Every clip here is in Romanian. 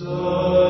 Capitolul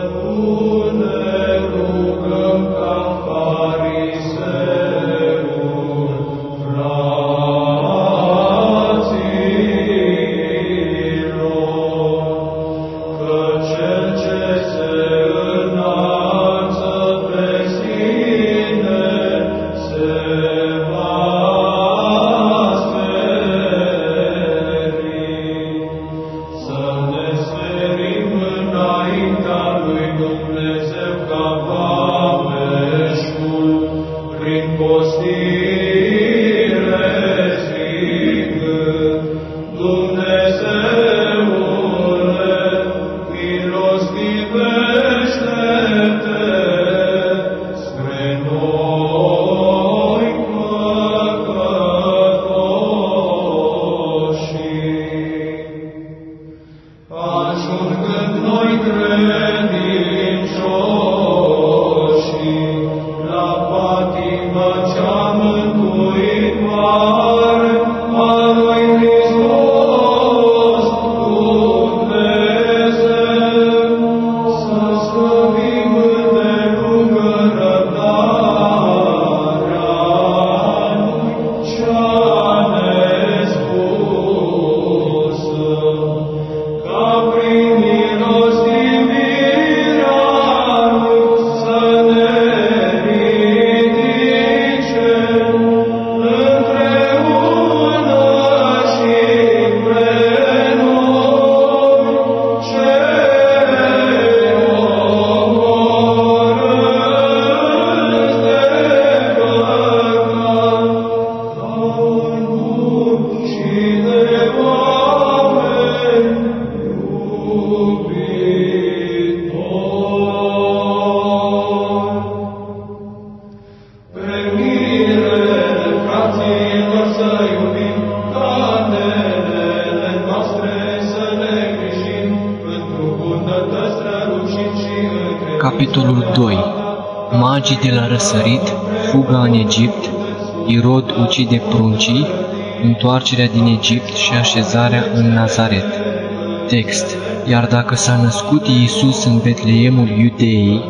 Magii de la răsărit, fuga în Egipt, Irod ucide pruncii, întoarcerea din Egipt și așezarea în Nazaret. Text Iar dacă s-a născut Iisus în Betleemul Iudeii,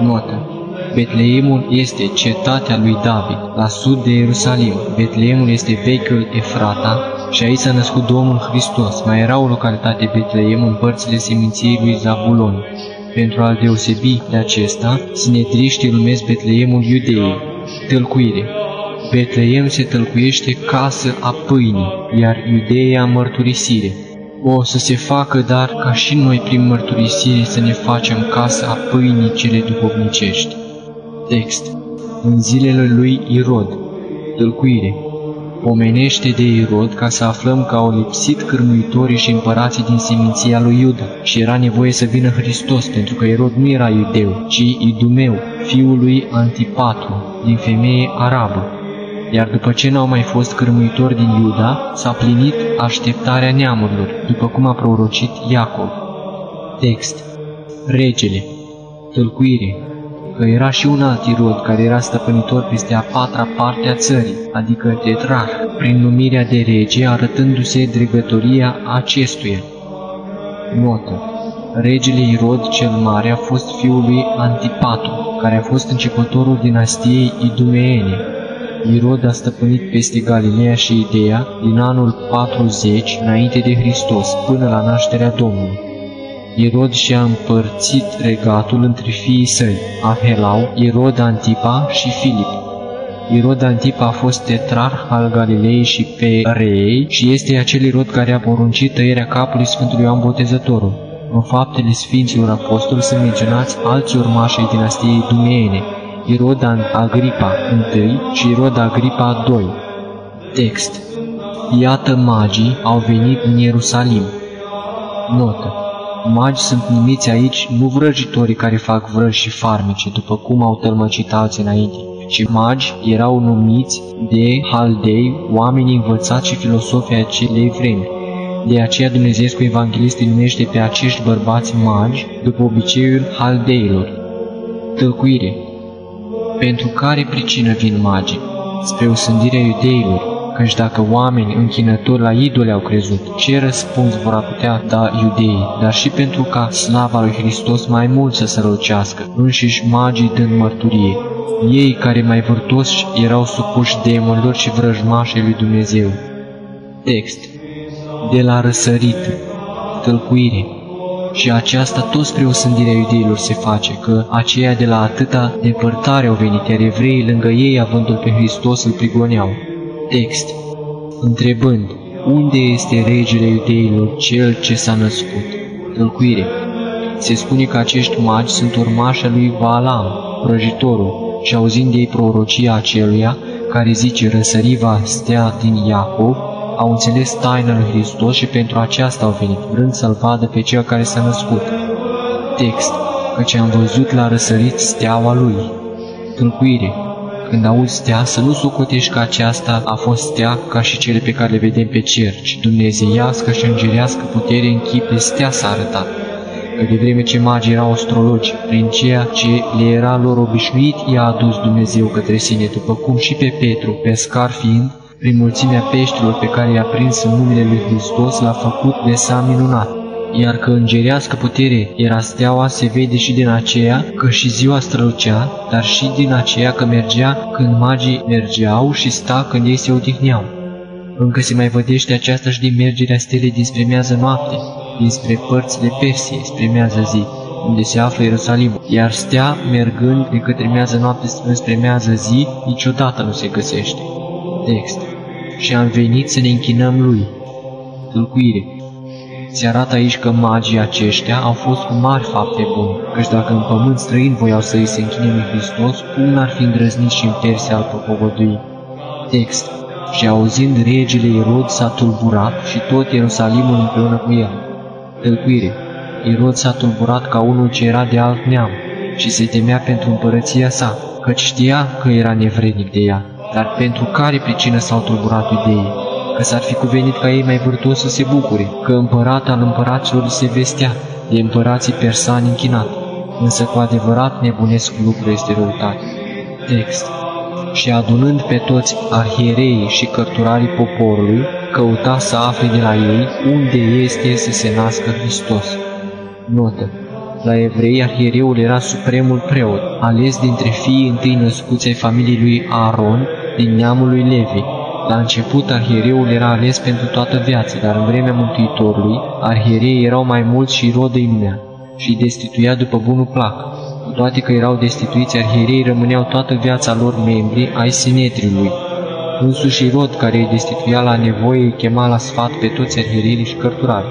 notă Betleemul este cetatea lui David, la sud de Ierusalim. Betleemul este vechiul Efrata și aici s-a născut Domnul Hristos. Mai era o localitate Betleem în părțile seminției lui Zabulon. Pentru a-l deosebi de acesta, sinetriștii îl numesc Betleemul Iudeei. Tălcuire Betleem se tălcuiește casă a pâinii, iar Iudeea mărturisire. O să se facă, dar ca și noi prin mărturisire să ne facem casă a pâinii cele duhovnicești. Text În zilele lui Irod Tălcuire Pomenește de Irod ca să aflăm că au lipsit cârmuitorii și împărații din seminția lui Iuda și era nevoie să vină Hristos, pentru că Irod nu era iudeu, ci idumeu, fiul lui Antipatru, din femeie arabă. Iar după ce n-au mai fost cârmuitori din Iuda, s-a plinit așteptarea neamurilor, după cum a prorocit Iacov. Text Regele Tălcuire că era și un alt Irod care era stăpânitor peste a patra parte a țării, adică tetrarh, prin numirea de rege, arătându-se dregătoria acestuia. Notă. Regele Irod cel Mare a fost fiul lui Antipatru, care a fost începătorul dinastiei Idumeene. Irod a stăpânit peste Galileea și Ideea din anul 40 înainte de Hristos, până la nașterea Domnului. Irod și-a împărțit regatul între fiii săi, Ahelau, Irod Antipa și Filip. Irod Antipa a fost tetrarh al Galilei și Pereei și este acel Irod care a poruncit tăierea capului Sfântului Ioan Botezătorul. În faptele Sfinților Apostoli sunt menționați alți urmași ai dinastiei Dumeene, Irod Agripa I și Irod Agripa II. Text Iată magii au venit în Ierusalim. Notă Magi sunt numiți aici nu vrăjitorii care fac vrăji și farmece, după cum au tălmăcit alții înainte, ci magi erau numiți de haldei, oameni învățați și filosofii acelei vremi. De aceea Dumnezeu cu Evanghelist îi numește pe acești bărbați magi după obiceiul haldeilor. Tălcuire Pentru care pricină vin magii? Spre osândirea iudeilor, Căci dacă oameni închinători la idole au crezut, ce răspuns vor putea da iudeii, dar și pentru ca slava lui Hristos mai mult să se răcească, înșiși magii dând mărturie. Ei care mai vârtoși erau supuși demonilor și vrăjmașei lui Dumnezeu. Text De la răsărit Tălcuire și aceasta tot spre osândirea iudeilor se face, că aceia de la atâta depărtare au venit, iar evreii lângă ei, avându-L pe Hristos, îl prigoneau. Text Întrebând, unde este regele iudeilor, cel ce s-a născut? Tălcuire Se spune că acești magi sunt urmașa lui Balaam, vrăjitorul, și auzind ei prorocia aceluia, care zice răsăriva stea din Iacov, au înțeles taina lui Hristos și pentru aceasta au venit, vrând să-L vadă pe cel care s-a născut. Text, căci am văzut la răsărit steaua lui. Tâlcuire, când auzi stea, să nu socotești că aceasta a fost stea ca și cele pe care le vedem pe cer, ci dumnezeiască și îngerească putere în chip de stea s-a arătat. Că de vreme ce magii erau astrologi, prin ceea ce le era lor obișnuit, i-a adus Dumnezeu către sine, după cum și pe Petru, pescar fiind, prin mulțimea peștilor pe care i-a prins în numele lui Hristos, l-a făcut de sa minunat. Iar că îngerească putere era steaua, se vede și din aceea că și ziua strălucea, dar și din aceea că mergea când magii mergeau și sta când ei se odihneau. Încă se mai vădește aceasta și din mergerea stelei dinspre mează noapte, dinspre părțile Persiei, spre mează zi, unde se află Ierusalim, iar stea, mergând de către mează noapte spre mează zi, niciodată nu se găsește. Text și am venit să ne închinăm lui. Tâlcuire. Se arată aici că magii aceștia au fost cu mari fapte bune, căci dacă în pământ străin voiau să îi se închine lui Hristos, cum n-ar fi îndrăznit și în Persia al propovădui. Text. Și auzind regele Irod s-a tulburat și tot Ierusalimul împreună cu el. Tălcuire. Irod s-a tulburat ca unul ce era de alt neam și se temea pentru împărăția sa, căci știa că era nevrednic de ea dar pentru care pricină s-au tulburat iudeii? Că s-ar fi cuvenit ca ei mai vârtos să se bucure, că împărat al împăraților se vestea, de împărații persani închinat, însă cu adevărat nebunesc lucru este răutate. Text Și adunând pe toți arhiereii și cărturarii poporului, căuta să afle de la ei unde este să se nască Hristos. Notă la evrei, arhiereul era supremul preot, ales dintre fiii întâi născuți ai familiei lui Aaron, din neamul lui Levi. La început, arhiereul era ales pentru toată viața, dar în vremea Mântuitorului, arhiereii erau mai mulți și rodă imnea și destituia după bunul plac. Cu toate că erau destituiți, arhiereii rămâneau toată viața lor membri ai Sinetriului. Însuși Rod, care îi destituia la nevoie, îi chema la sfat pe toți arhiereii și cărturari.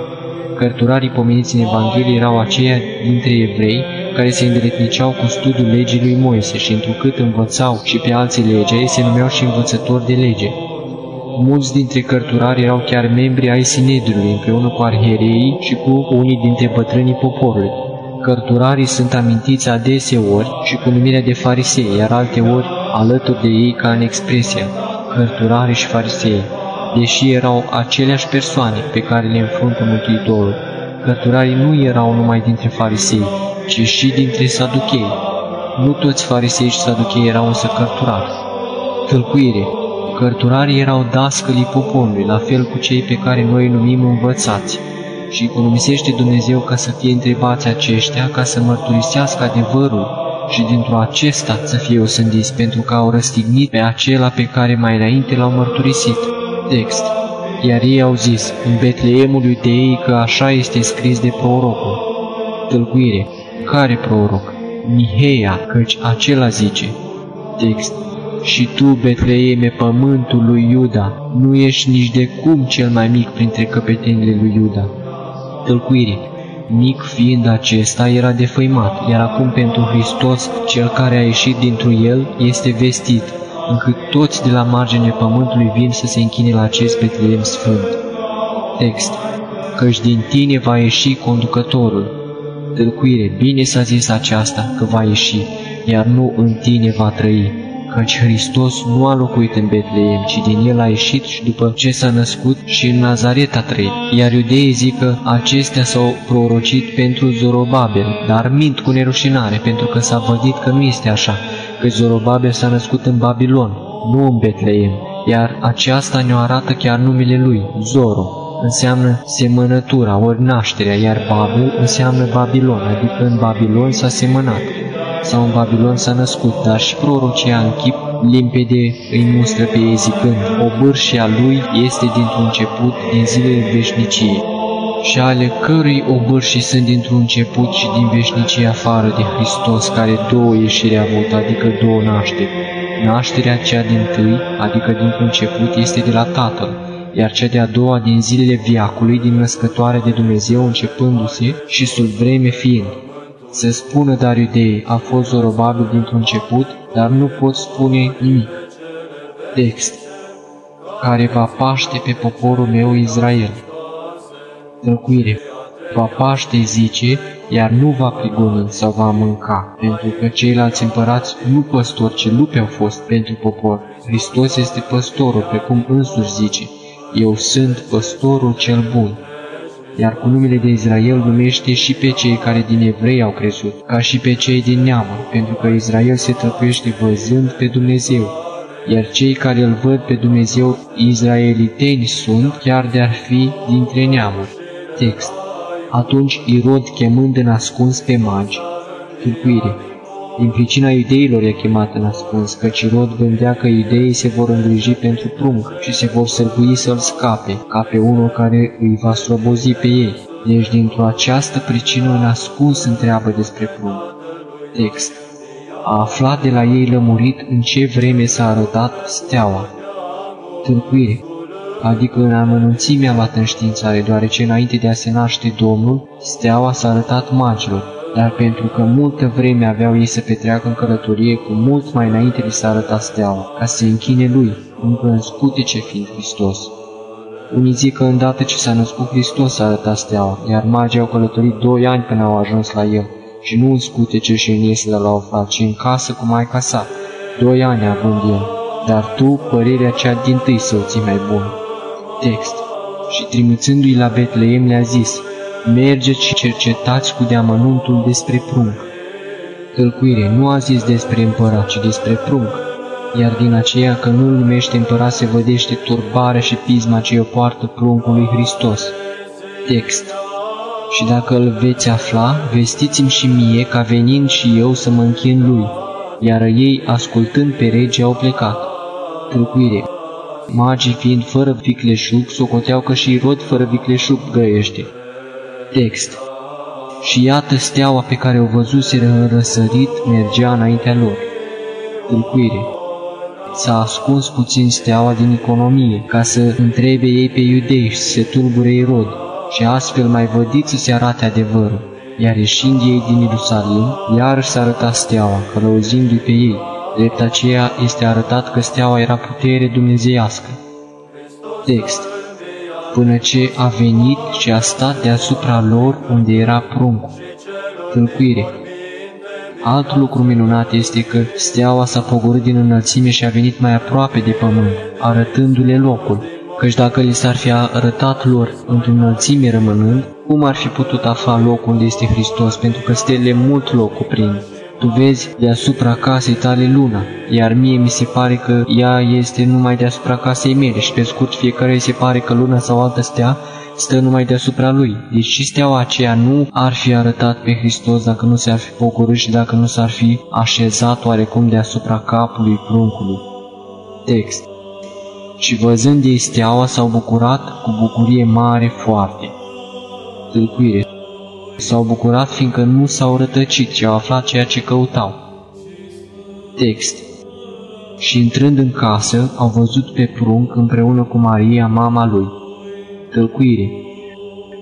Cărturarii pomeniți în Evanghelie erau aceia dintre evrei care se îndeletniceau cu studiul legii lui Moise și întrucât învățau și pe alții legea, ei se numeau și învățători de lege. Mulți dintre cărturari erau chiar membri ai Sinedriului, împreună cu arhiereii și cu unii dintre bătrânii poporului. Cărturarii sunt amintiți adeseori și cu numirea de farisei, iar alte ori alături de ei ca în expresia cărturarii și farisei deși erau aceleași persoane pe care le înfruntă Mântuitorul. Cărturarii nu erau numai dintre farisei, ci și dintre saduchei. Nu toți farisei și saduchei erau însă cărturari. Tălcuire Cărturarii erau dascălii poporului, la fel cu cei pe care noi îi numim învățați. Și economisește Dumnezeu ca să fie întrebați aceștia, ca să mărturisească adevărul și dintr-o acesta să fie osândiți, pentru că au răstignit pe acela pe care mai înainte l-au mărturisit. Text Iar ei au zis, în Betleemul Iudeii, că așa este scris de prorocul. Tălcuire Care proroc? Miheia, căci acela zice. Text Și tu, Betleeme, pământul lui Iuda, nu ești nici de cum cel mai mic printre căpetenile lui Iuda. Tălcuire Mic fiind acesta, era defăimat, iar acum pentru Hristos, cel care a ieșit dintr el, este vestit, încât toți de la marginea pământului vin să se închine la acest Betleem sfânt. Text Căci din tine va ieși conducătorul. Tâlcuire, bine s-a zis aceasta că va ieși, iar nu în tine va trăi, căci Hristos nu a locuit în Betleem, ci din el a ieșit și după ce s-a născut și în Nazaret a trăit. Iar iudeii zic că acestea s-au prorocit pentru Zorobabel, dar mint cu nerușinare, pentru că s-a vădit că nu este așa, că Zorobabel s-a născut în Babilon, nu în Betleem, iar aceasta ne arată chiar numele lui, Zoro. Înseamnă semănătura, ori nașterea, iar Babel înseamnă Babilon, adică în Babilon s-a semănat sau în Babilon s-a născut, dar și prorocia în chip limpede îi mustră pe ei zicând, o bârșia lui este dintr-un început din zilele veșniciei și ale cărui obârșii sunt dintr-un început și din veșnicie afară de Hristos, care două ieșiri a avut, adică două nașteri. Nașterea cea din tâi, adică dintr-un început, este de la Tatăl, iar cea de-a doua din zilele viacului, din născătoarea de Dumnezeu începându-se și sub vreme fiind. Se spună dar iudeii, a fost Zorobabil dintr-un început, dar nu pot spune nimic. Text care va paște pe poporul meu Israel. Tălcuire Va paște, zice, iar nu va prigoni sau va mânca, pentru că ceilalți împărați nu păstori, ci lupe au fost pentru popor. Hristos este păstorul, precum însuși zice, Eu sunt păstorul cel bun iar cu numele de Israel numește și pe cei care din evrei au crezut, ca și pe cei din neamuri, pentru că Israel se trăpește văzând pe Dumnezeu, iar cei care îl văd pe Dumnezeu izraeliteni sunt, chiar de-ar fi dintre neamuri. Text. Atunci Irod, chemând în ascuns pe magi, tulcuire, din pricina iudeilor e chemat în ascuns, căci Rod gândea că iudeii se vor îngriji pentru prunc și se vor sărbui să-l scape, ca pe unul care îi va slobozi pe ei. Deci dintr-o această pricină în ascuns întreabă despre prunc. Text. A aflat de la ei lămurit în ce vreme s-a arătat steaua. Tâlcuire adică în amănunțime a luat în științare, deoarece înainte de a se naște Domnul, steaua s-a arătat magilor, dar pentru că multă vreme aveau ei să petreacă în călătorie, cu mult mai înainte li s-a arătat steaua, ca să se închine lui, încă în scutece fiind Hristos. Unii zic că îndată ce s-a născut Hristos s-a arătat steaua, iar magii au călătorit doi ani până au ajuns la el, și nu în scutece și în iesle la aflat, ci în casă cu Maica sa, doi ani având el, dar tu părerea cea din tâi să o ții mai bună. Text. Și trimițându-i la Betleem le-a zis, Mergeți și cercetați cu deamănuntul despre prunc. Tălcuire nu a zis despre împărat, ci despre prunc, iar din aceea că nu-l numește împărat se vădește turbarea și pisma ce o poartă pruncul lui Hristos. Text Și dacă îl veți afla, vestiți-mi și mie ca venind și eu să mă închin lui, iar ei, ascultând pe rege, au plecat. Tălcuire Magii fiind fără vicleșug, socoteau că și rod fără vicleșug grăiește. Text Și iată steaua pe care o văzuseră în răsărit mergea înaintea lor. Tulcuire S-a ascuns puțin steaua din economie, ca să întrebe ei pe iudei și să se tulbure Irod, și astfel mai vădit să se arate adevărul. Iar ieșind ei din Ierusalim, iarăși s-a arătat steaua, călăuzindu-i pe ei. Drept aceea este arătat că steaua era putere dumnezeiască. Text până ce a venit și a stat deasupra lor unde era pruncul. Tâlcuire Alt lucru minunat este că steaua s-a pogorât din înălțime și a venit mai aproape de pământ, arătându-le locul, căci dacă li s-ar fi arătat lor într-o înălțime rămânând, cum ar fi putut afla locul unde este Hristos, pentru că stelele mult loc cuprind. Tu vezi deasupra casei tale luna, iar mie mi se pare că ea este numai deasupra casei mele și pe scurt fiecare îi se pare că luna sau altă stea stă numai deasupra lui. Deci și steaua aceea nu ar fi arătat pe Hristos dacă nu s-ar fi pogorât și dacă nu s-ar fi așezat oarecum deasupra capului pruncului. Text Și văzând ei steaua s-au bucurat cu bucurie mare foarte. Tâlcuire S-au bucurat fiindcă nu s-au rătăcit, ci au aflat ceea ce căutau. Text Și intrând în casă, au văzut pe prunc împreună cu Maria, mama lui. Tălcuire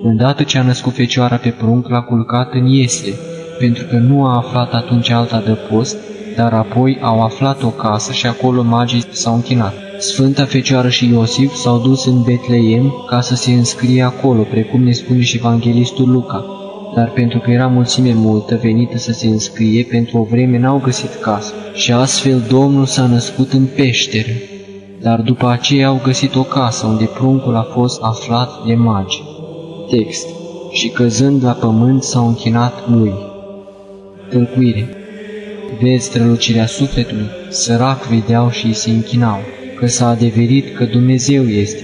Îndată ce a născut fecioara pe prunc, l-a culcat în iesle, pentru că nu a aflat atunci alta de post, dar apoi au aflat o casă și acolo magii s-au închinat. Sfânta Fecioară și Iosif s-au dus în Betleem ca să se înscrie acolo, precum ne spune și Evanghelistul Luca dar pentru că era mulțime multă venită să se înscrie, pentru o vreme n-au găsit casă. Și astfel Domnul s-a născut în peșteră, dar după aceea au găsit o casă unde pruncul a fost aflat de magi. Text Și căzând la pământ s-au închinat lui. Tâlcuire Vezi strălucirea sufletului, sărac vedeau și îi se închinau. că s-a adeverit că Dumnezeu este.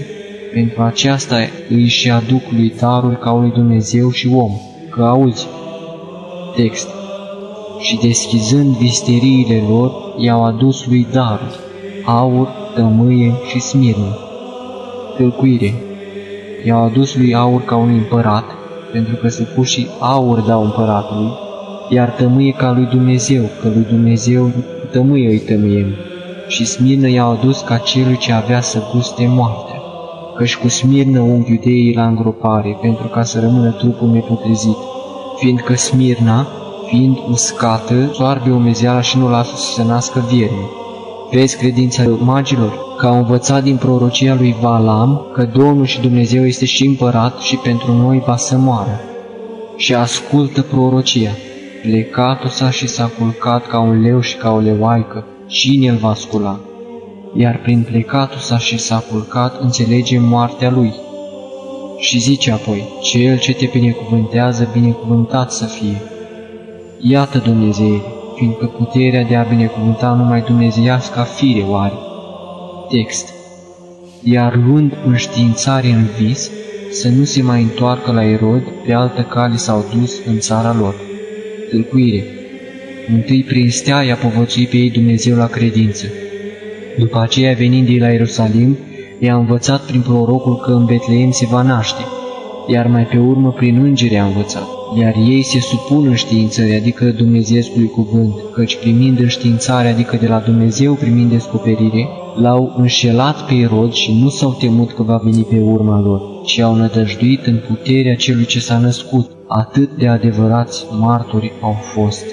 Pentru aceasta îi și aduc lui darul ca lui Dumnezeu și om, că auzi. Text. Și deschizând visteriile lor, i-au adus lui darul, aur, tămâie și smirnă. Tâlcuire. I-au adus lui aur ca un împărat, pentru că se și aur dau împăratului, iar tămâie ca lui Dumnezeu, că lui Dumnezeu tămâie îi tămâiem, și smirnă i-au adus ca celui ce avea să guste moartea, căci cu smirnă unghi iudeii la îngropare, pentru ca să rămână trupul neputrezit, fiindcă smirna, fiind uscată, soarbe umezeala și nu lasă să se nască viermi. Vezi credința magilor? Că au învățat din prorocia lui Valam că Domnul și Dumnezeu este și împărat și pentru noi va să moară. Și ascultă prorocia. Plecatul s-a și s-a culcat ca un leu și ca o leoaică. Cine îl va scula? Iar prin plecatul s-a și s-a culcat înțelege moartea lui. Și zice apoi, Cel ce te binecuvântează, binecuvântat să fie. Iată Dumnezeu, fiindcă puterea de a binecuvânta numai dumnezeiasca fire o are. Text. Iar luând înștiințare în vis, să nu se mai întoarcă la Erod, pe altă cale s-au dus în țara lor. Tâlcuire. Întâi prin stea i-a povățuit pe ei Dumnezeu la credință. După aceea, venind ei la Ierusalim, i-a învățat prin prorocul că în Betleem se va naște, iar mai pe urmă prin îngeri a învățat. Iar ei se supun în științări, adică Dumnezeului cuvânt, căci primind înștiințare, adică de la Dumnezeu primind descoperire, l-au înșelat pe Irod și nu s-au temut că va veni pe urma lor, ci au nădăjduit în puterea celui ce s-a născut. Atât de adevărați martori au fost.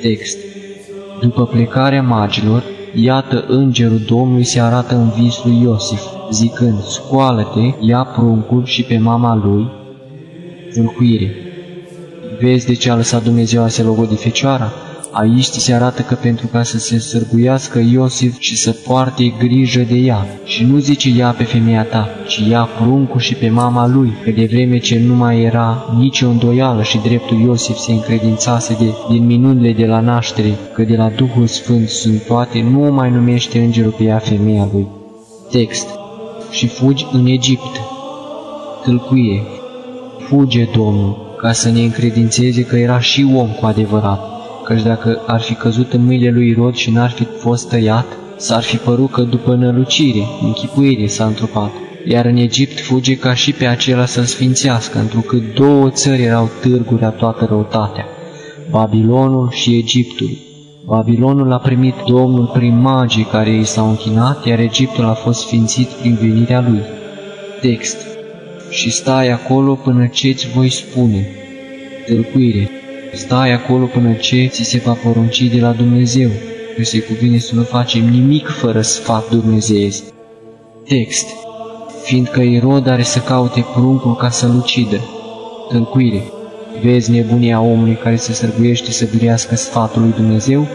Text După plecarea magilor, iată îngerul Domnului se arată în vis lui Iosif, zicând, Scoală-te, ia pruncul și pe mama lui, zâlcuire. Vezi de ce a lăsat Dumnezeu a se logodi fecioara? Aici ți se arată că pentru ca să se sârguiască Iosif și să poarte grijă de ea, și nu zice ea pe femeia ta, ci ia pruncul și pe mama lui, că de vreme ce nu mai era nicio îndoială și dreptul Iosif se încredințase de, din minunile de la naștere, că de la Duhul Sfânt sunt toate, nu o mai numește îngerul pe ea femeia lui. Text Și fugi în Egipt. Tâlcuie. Fuge, Domnul, ca să ne încredințeze că era și om cu adevărat căci dacă ar fi căzut în mâinile lui Rod și n-ar fi fost tăiat, s-ar fi părut că după nălucire, închipuire s-a întrupat. Iar în Egipt fuge ca și pe acela să sfințească, întrucât două țări erau târguri a toată răutatea, Babilonul și Egiptul. Babilonul a primit Domnul prin magii care i s-au închinat, iar Egiptul a fost sfințit prin venirea lui. Text Și stai acolo până ce-ți voi spune. Tâlcuire Stai acolo până ce ți se va porunci de la Dumnezeu, că se cuvine să nu facem nimic fără sfat dumnezeiesc. Text Fiindcă Irod are să caute pruncul ca să-l ucidă. Tălcuire Vezi nebunia omului care se sărguiește să birească sfatul lui Dumnezeu?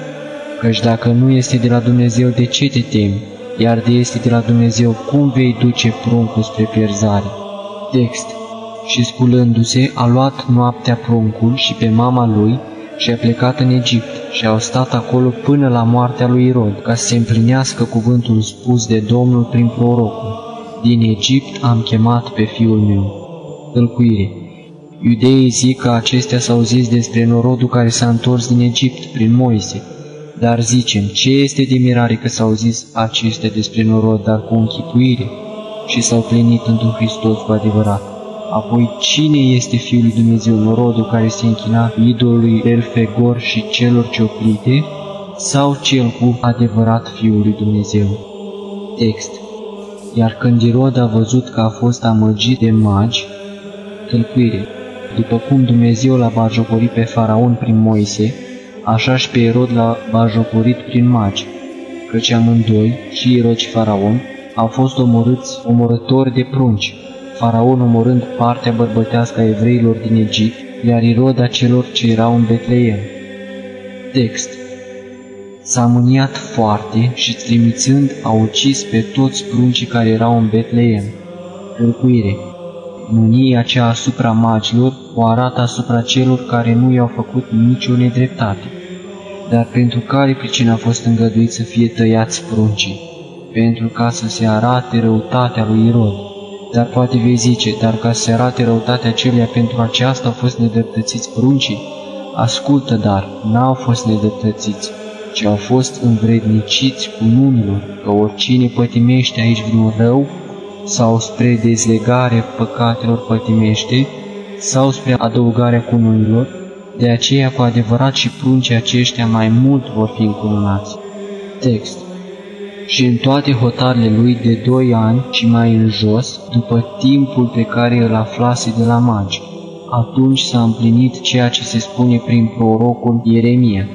Căci dacă nu este de la Dumnezeu, de ce te temi? Iar de este de la Dumnezeu, cum vei duce pruncul spre pierzare? Text și sculându-se a luat noaptea pruncul și pe mama lui și a plecat în Egipt și au stat acolo până la moartea lui Irod, ca să se împlinească cuvântul spus de Domnul prin prorocul. Din Egipt am chemat pe fiul meu. Tălcuire Iudeii zic că acestea s-au zis despre norodul care s-a întors din Egipt prin Moise, dar zicem, ce este de mirare că s-au zis acestea despre norod, dar cu închipuire și s-au plinit într Hristos cu adevărat. Apoi, cine este Fiul lui Dumnezeu, norodul care se închina idolului Elfegor și celor cioplite, sau cel cu adevărat Fiul lui Dumnezeu? Text. Iar când Irod a văzut că a fost amăgit de magi, tâlcuire, după cum Dumnezeu l-a bajocorit pe Faraon prin Moise, așa și pe Irod l-a bajocorit prin magi, căci amândoi, și Irod și Faraon, au fost omorâți omorători de prunci, faraon omorând partea bărbătească a evreilor din Egipt, iar Iroda celor ce erau în Betleem. Text S-a mâniat foarte și trimițând a ucis pe toți pruncii care erau în Betleem. Încuire Mânia cea asupra magilor o arată asupra celor care nu i-au făcut nicio nedreptate, dar pentru care pricina a fost îngăduit să fie tăiați pruncii. pentru ca să se arate răutatea lui Irod. Dar poate vei zice, dar ca să se arate răutatea celuia pentru aceasta au fost nedreptățiți pruncii? Ascultă, dar, n-au fost nedreptățiți, ci au fost învredniciți cu numilor, că oricine pătimește aici vreun rău, sau spre dezlegare păcatelor pătimește, sau spre adăugarea cununilor, de aceea cu adevărat și pruncii aceștia mai mult vor fi încununați. Text și în toate hotarele lui de doi ani și mai în jos, după timpul pe care îl aflase de la magi. Atunci s-a împlinit ceea ce se spune prin prorocul Ieremia,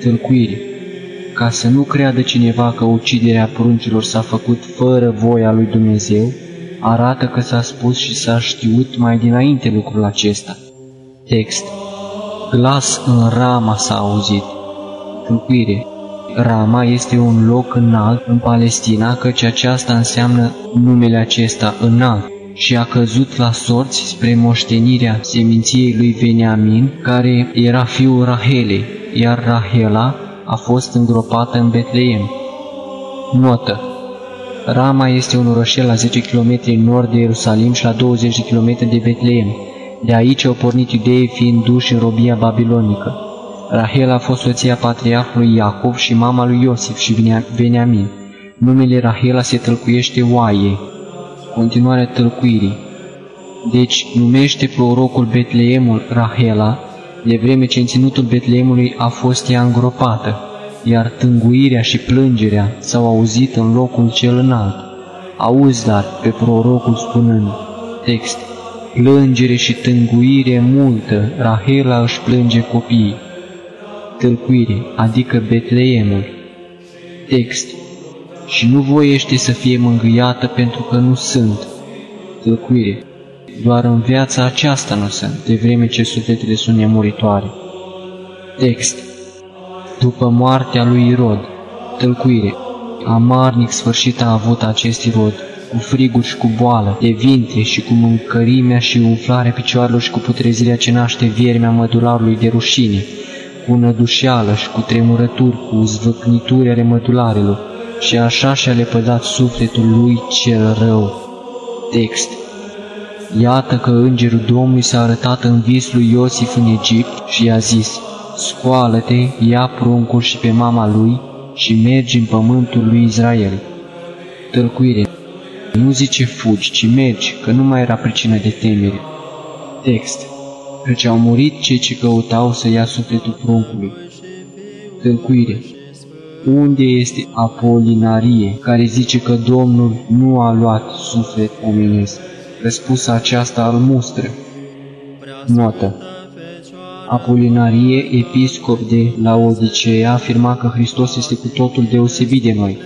tâlcuire, ca să nu creadă cineva că uciderea pruncilor s-a făcut fără voia lui Dumnezeu, arată că s-a spus și s-a știut mai dinainte lucrul acesta. Text Glas în Rama s-a auzit. Tâlcuire Rama este un loc înalt în Palestina, căci aceasta înseamnă numele acesta înalt și a căzut la sorți spre moștenirea seminției lui Veniamin, care era fiul Rahelei, iar Rahela a fost îngropată în Betleem. Notă Rama este un orășel la 10 km în nord de Ierusalim și la 20 km de Betleem. De aici au pornit iudeii fiind duși în robia babilonică. Rahel a fost soția patriarhului Iacov și mama lui Iosif și Veniamin. Numele Rahela se tălcuiește oaie. Continuarea tălcuirii. Deci numește prorocul Betleemul Rahela, de vreme ce în ținutul Betleemului a fost ea îngropată, iar tânguirea și plângerea s-au auzit în locul cel înalt. Auzi, dar, pe prorocul spunând, text, plângere și tânguire multă, Rahela își plânge copiii tâlcuire, adică Betleemul. Text Și nu voiește să fie mângâiată pentru că nu sunt. Tâlcuire Doar în viața aceasta nu sunt, de vreme ce sufletele sunt nemuritoare. Text După moartea lui Irod, tâlcuire Amarnic sfârșit a avut acest Irod, cu friguri și cu boală, de vintre și cu mâncărimea și umflarea picioarelor și cu putrezirea ce naște viermea mădularului de rușine, cu nădușeală și cu tremurături, cu zvâcnituri ale mădularelor, și așa și-a lepădat sufletul lui cel rău. Text Iată că îngerul Domnului s-a arătat în vis lui Iosif în Egipt și i-a zis, Scoală-te, ia pruncul și pe mama lui și mergi în pământul lui Israel. Tălcuire Nu zice fugi, ci mergi, că nu mai era pricină de temere. Text căci au murit cei ce căutau să ia sufletul pruncului. Tâlcuire Unde este Apolinarie, care zice că Domnul nu a luat suflet omenesc? Răspunsa aceasta îl mustră. Notă Apolinarie, episcop de Laodicea, afirma că Hristos este cu totul deosebit de noi,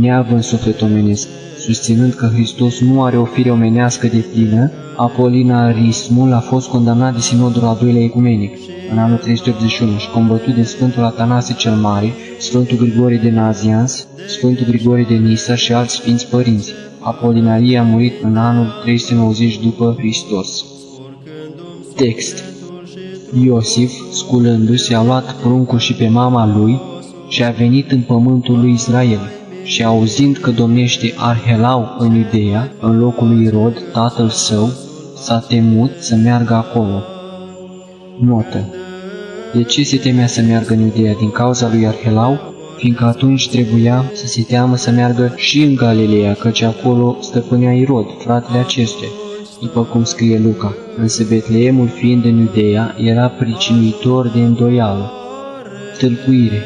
neavând suflet omenesc, susținând că Hristos nu are o fire omenească de plină, apolinarismul a fost condamnat de Sinodul al doilea ecumenic în anul 381 și combătut de Sfântul Atanase cel Mare, Sfântul Grigorie de Nazians, Sfântul Grigorie de Nisa și alți sfinți părinți. Apolinarie a murit în anul 390 după Hristos. Text Iosif, sculându-se, a luat pruncul și pe mama lui și a venit în pământul lui Israel și auzind că domnește Arhelau în Iudeea, în locul lui Irod, tatăl său, s-a temut să meargă acolo. Notă De ce se temea să meargă în Iudeea? Din cauza lui Arhelau, fiindcă atunci trebuia să se teamă să meargă și în Galileea, căci acolo stăpânea Irod, fratele acestuia, după cum scrie Luca. Însă Betleemul fiind în Iudeea, era pricinuitor de îndoială. Tâlcuire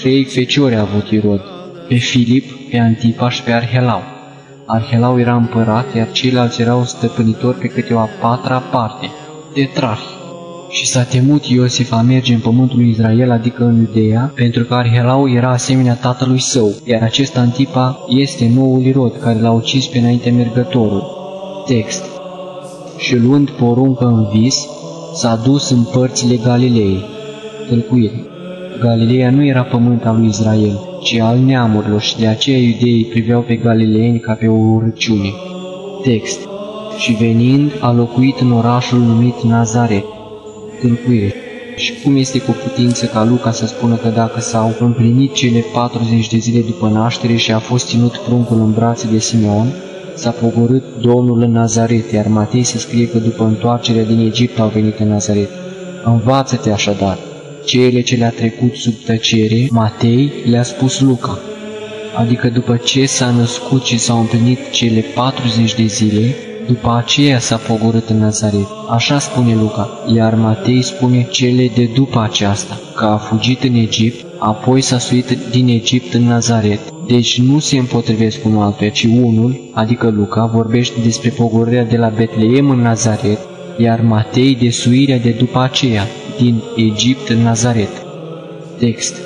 Trei feciori a avut Irod, pe Filip, pe Antipa și pe Arhelau. Arhelau era împărat, iar ceilalți erau stăpânitori pe câte o a patra parte, tetrahi. Și s-a temut Iosif a merge în pământul lui Israel, adică în Iudeea, pentru că Arhelau era asemenea tatălui său, iar acest Antipa este noul Irod, care l-a ucis pe înainte mergătorul. Text Și luând poruncă în vis, s-a dus în părțile Galilei. Tălcuire Galileea nu era pământ al lui Israel, ci al neamurilor și de aceea iudeii priveau pe galileeni ca pe o urăciune. Text Și venind, a locuit în orașul numit Nazaret. Tâlcuire și cum este cu putință ca Luca să spună că dacă s-au împlinit cele 40 de zile după naștere și a fost ținut pruncul în brațe de Simeon, s-a pogorât Domnul în Nazaret, iar Matei se scrie că după întoarcerea din Egipt au venit în Nazaret. Învață-te așadar. Cele ce le-a trecut sub tăcere, Matei le-a spus Luca. Adică după ce s-a născut și s-au împlinit cele 40 de zile, după aceea s-a pogorât în Nazaret. Așa spune Luca, iar Matei spune cele de după aceasta, că a fugit în Egipt, apoi s-a suit din Egipt în Nazaret. Deci nu se împotrivesc unul altuia, ci unul, adică Luca, vorbește despre pogorârea de la Betleem în Nazaret, iar Matei de suirea de după aceea, din Egipt în Nazaret. Text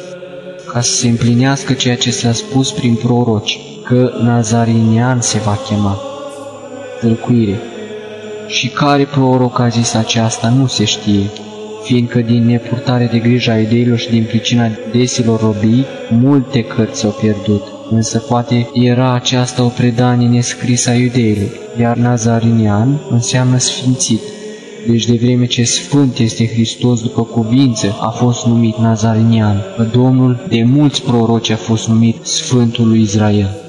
Ca să se împlinească ceea ce s-a spus prin proroci, că Nazarinian se va chema tâlcuire. Și care proroc a zis aceasta nu se știe, fiindcă din nepurtare de grijă a ideilor și din pricina desilor robii, multe cărți s-au pierdut, însă poate era aceasta o predanie nescrisă a iudeilor, iar nazarinian înseamnă sfințit. Deci de vreme ce Sfânt este Hristos după cuvință, a fost numit nazarinian, că Domnul de mulți proroci a fost numit Sfântul lui Israel.